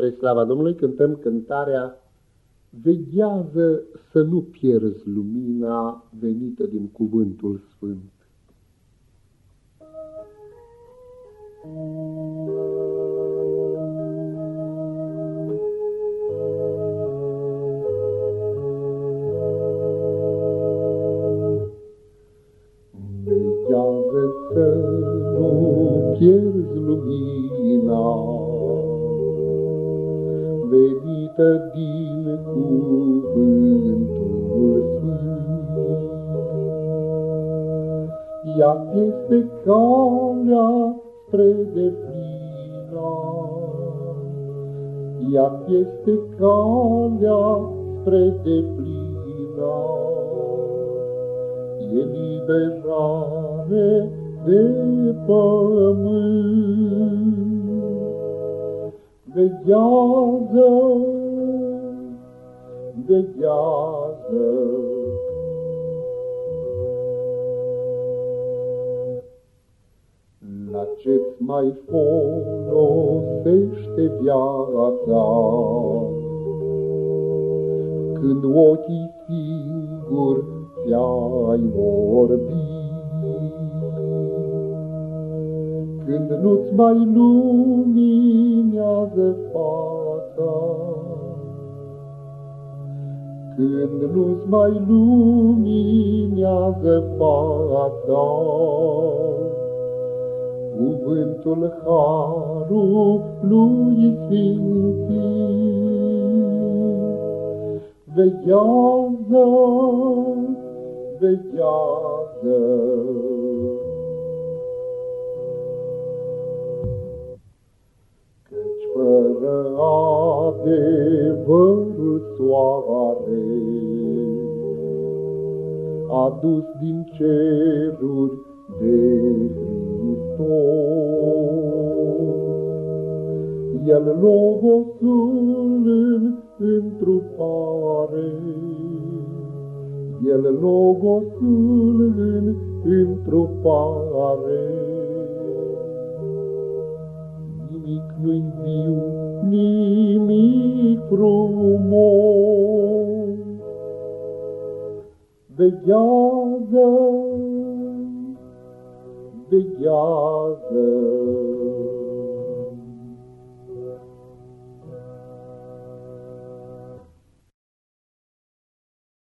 Spre slava Domnului cântăm cântarea Veghează să nu pierzi lumina venită din cuvântul sfânt. Veghează să nu pierzi lumina venită din cuvântul sfânt. Ea este calea spre deplina, ea este calea spre deplina, e liberare de pământ. Veghează, veghează. La ce-ți mai folosește viața, Când ochii singuri ți-ai vorbit? Când nu-ți mai luminează fața, Când nu-ți mai luminează fața, Cuvântul Harului Sfințit, Veghează, veghează, adevărul soare, adus din ceruri de Hristos. El logosul în întrupare, El logosul în întrupare, nimic nu-i viu, nimic frumos. Veghează, veghează,